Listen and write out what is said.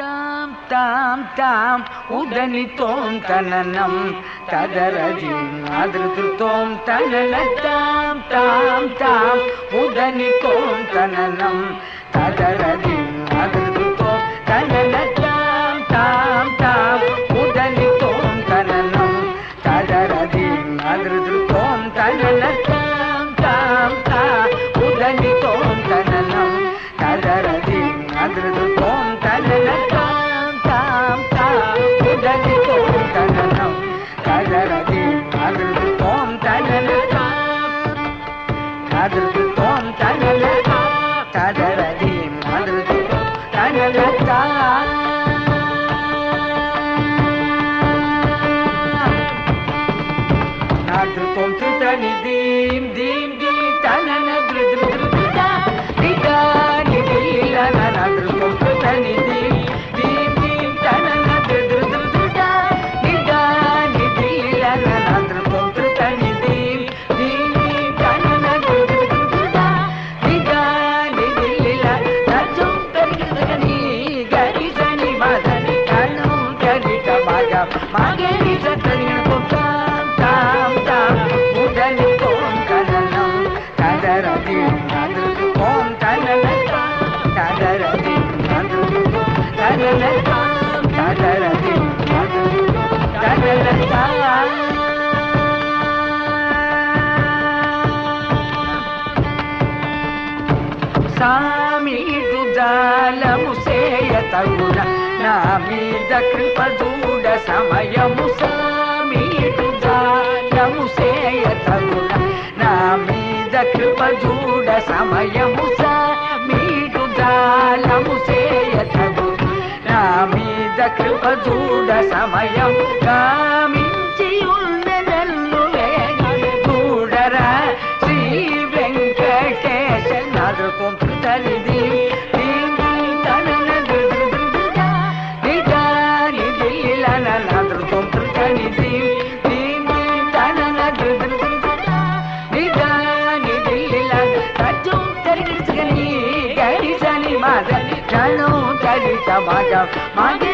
தாம் தாம் தாம் உதனி தோம் தனனம். ததரஜி அதிர்த்து தோம் தனன தாம் தாம் தாம் உதனி தோம் தனனம். ததரஜி அதிர்த்து தோம் தனன தாம் தாம் தாம் உதனி தனனம். ததரஜி அதிர்த்து ಮನೋ మగ మగరి సతని కొట్టాం తాం తాం ఉదని కోం కననం కదరది అదృతు కోం కనన కదరది అదృతు కనన కదరది అదృతు కనన సామీడు జాలము సేయతగుణ నా మీద కృప చూడ సమయము సామీడు జాలము సేయతగుణ నా మీద కృప చూడ సమయము సామీడు జాలము సేయతగుణ నా మీద కృప చూడ సమయం కామీ जब जब